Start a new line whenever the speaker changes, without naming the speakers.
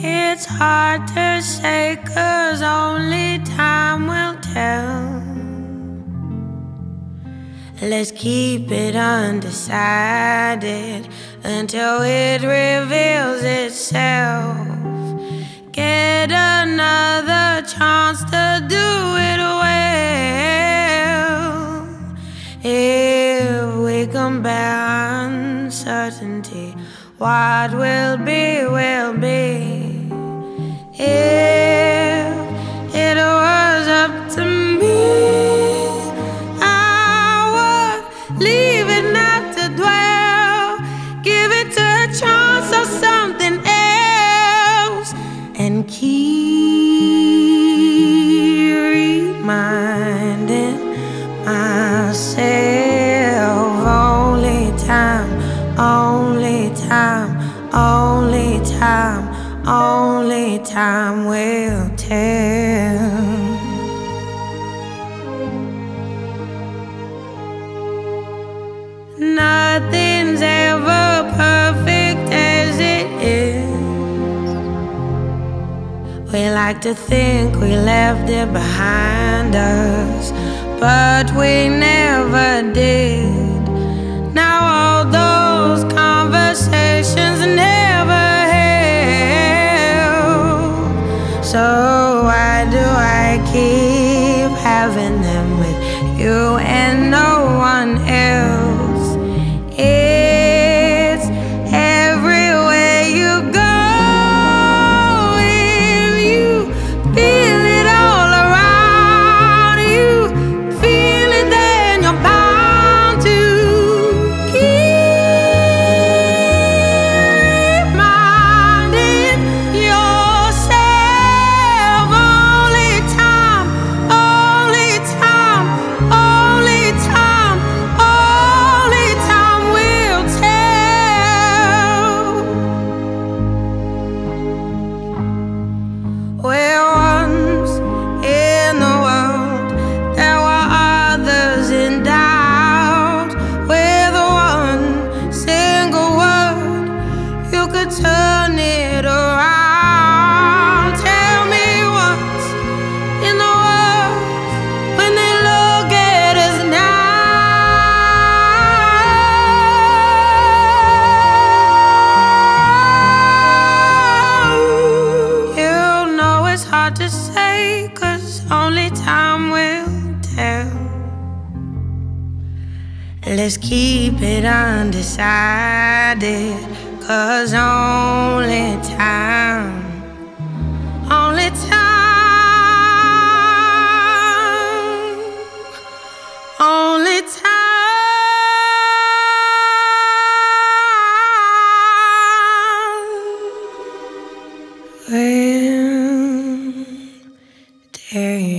It's hard to say, cause only time will tell. Let's keep it undecided until it reveals itself. Get another chance to do it well. If we compare uncertainty, what will be, will be. If it was up to me, I would leave it not to dwell. Give it a chance of something else. And keep reminding myself only time, only time, only time, only time will tell. Nothing's ever perfect as it is. We like to think we left it behind us, but we never did. So why do I keep having them with you and no one turn it around. Tell me what's in the world when they look at us now. You know it's hard to say, cause only time will tell. Let's keep it undecided, cause only time, only time, only time will tell.